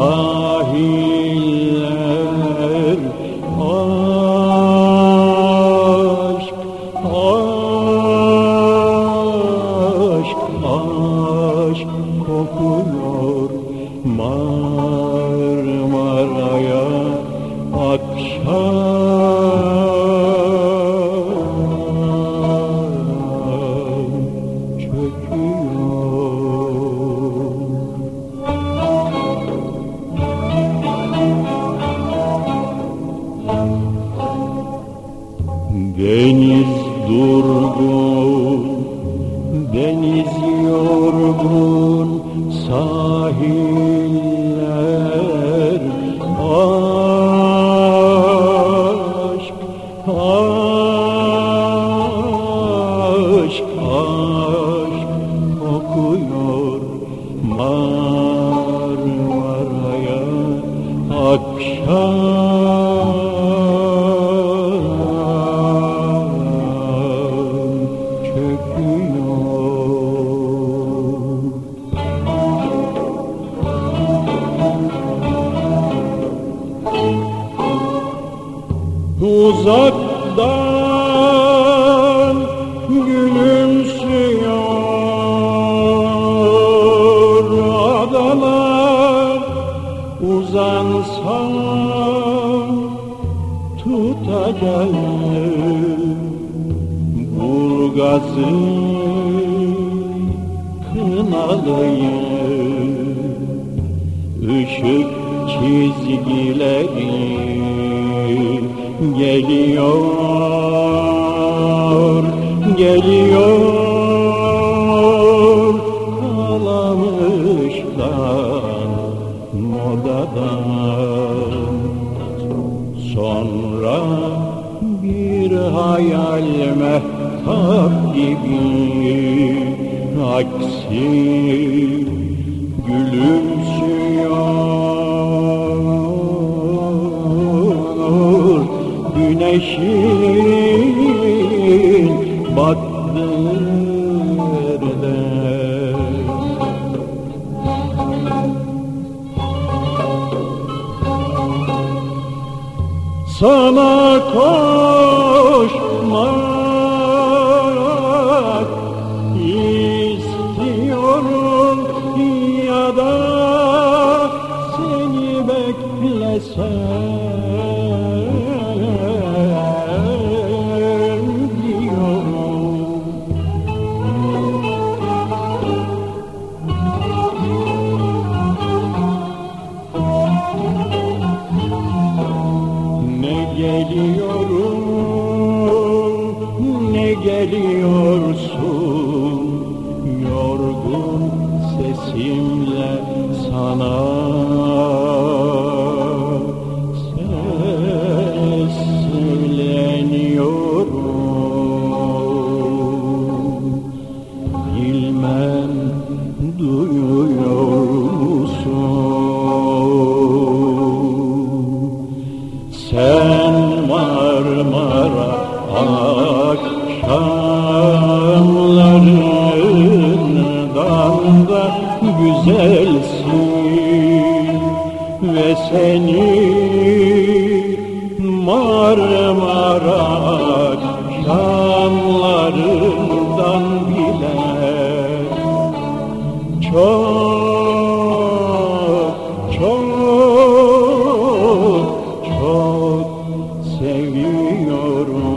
sahiller aşk aşk aşk kokuyor. Marmara'ya Deniz durgun, deniz yorgun, sahiller Uzaktan gülümsüyor adalar. Uzansam tutacağım Burgaz'ı kınalıyım. Işık çizgileri geliyor, geliyor. Kalamıştan modadan. Sonra bir hayal mehtap gibi aksi gülümsüyor güneşin battığı. Sana koşmak istiyorum ya da seni beklesem güzelsin ve seni Marmara akşamlarından bile. Çok çok çok seviyorum